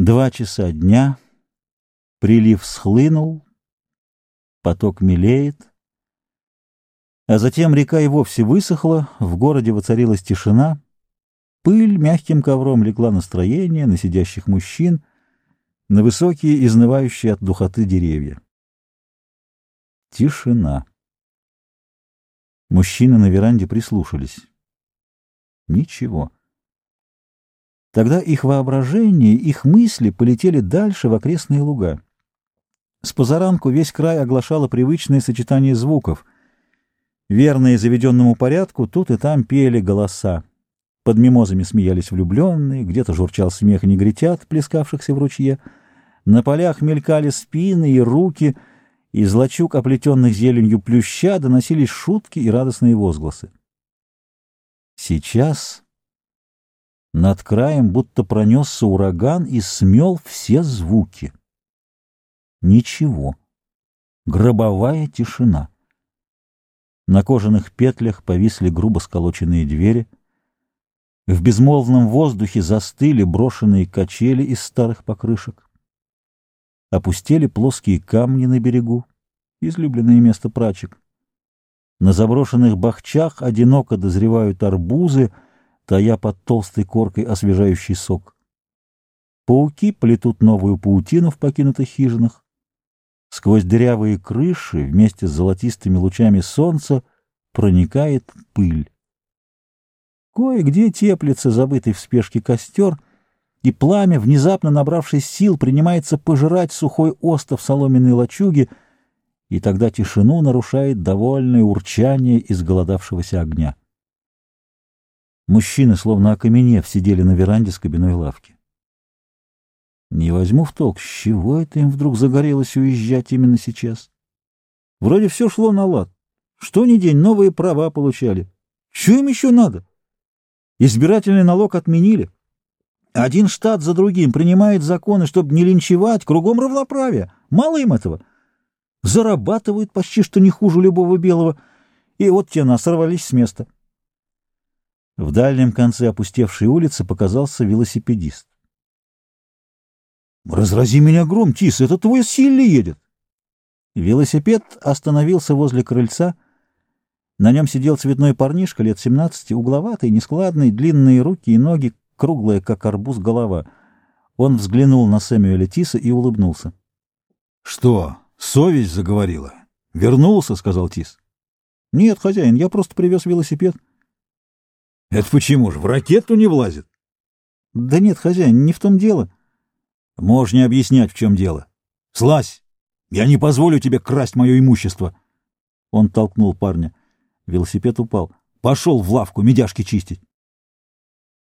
Два часа дня, прилив схлынул, поток мелеет, а затем река и вовсе высохла, в городе воцарилась тишина, пыль мягким ковром легла настроение на сидящих мужчин, на высокие, изнывающие от духоты деревья. Тишина. Мужчины на веранде прислушались. Ничего. Тогда их воображение, их мысли полетели дальше в окрестные луга. С позаранку весь край оглашало привычное сочетание звуков. Верные заведенному порядку, тут и там пели голоса. Под мимозами смеялись влюбленные, где-то журчал смех негритят, плескавшихся в ручье. На полях мелькали спины и руки, из лачуг, оплетенных зеленью плюща, доносились шутки и радостные возгласы. Сейчас над краем будто пронесся ураган и смел все звуки. Ничего. Гробовая тишина. На кожаных петлях повисли грубо сколоченные двери. В безмолвном воздухе застыли брошенные качели из старых покрышек. Опустели плоские камни на берегу, излюбленное место прачек. На заброшенных бахчах одиноко дозревают арбузы — тая под толстой коркой освежающий сок. Пауки плетут новую паутину в покинутых хижинах. Сквозь дырявые крыши вместе с золотистыми лучами солнца проникает пыль. Кое-где теплится забытый в спешке костер, и пламя, внезапно набравшись сил, принимается пожирать сухой остов соломенной лачуги, и тогда тишину нарушает довольное урчание изголодавшегося огня. Мужчины, словно окаменев, сидели на веранде с кабиной лавки. Не возьму в толк, с чего это им вдруг загорелось уезжать именно сейчас? Вроде все шло на лад. Что ни день новые права получали. Что им еще надо? Избирательный налог отменили. Один штат за другим принимает законы, чтобы не линчевать, кругом равноправие. Мало им этого. Зарабатывают почти что не хуже любого белого. И вот те нас сорвались с места. В дальнем конце опустевшей улицы показался велосипедист. «Разрази меня гром, Тис, это твой Силли едет!» Велосипед остановился возле крыльца. На нем сидел цветной парнишка лет семнадцати, угловатый, нескладный, длинные руки и ноги, круглая, как арбуз, голова. Он взглянул на Сэмюэля Тиса и улыбнулся. — Что, совесть заговорила? — Вернулся, — сказал Тис. — Нет, хозяин, я просто привез велосипед. — это почему же, в ракету не влазит? Да нет, хозяин, не в том дело. Можешь не объяснять, в чем дело. Слазь! Я не позволю тебе красть мое имущество. Он толкнул парня. Велосипед упал. Пошел в лавку медяшки чистить.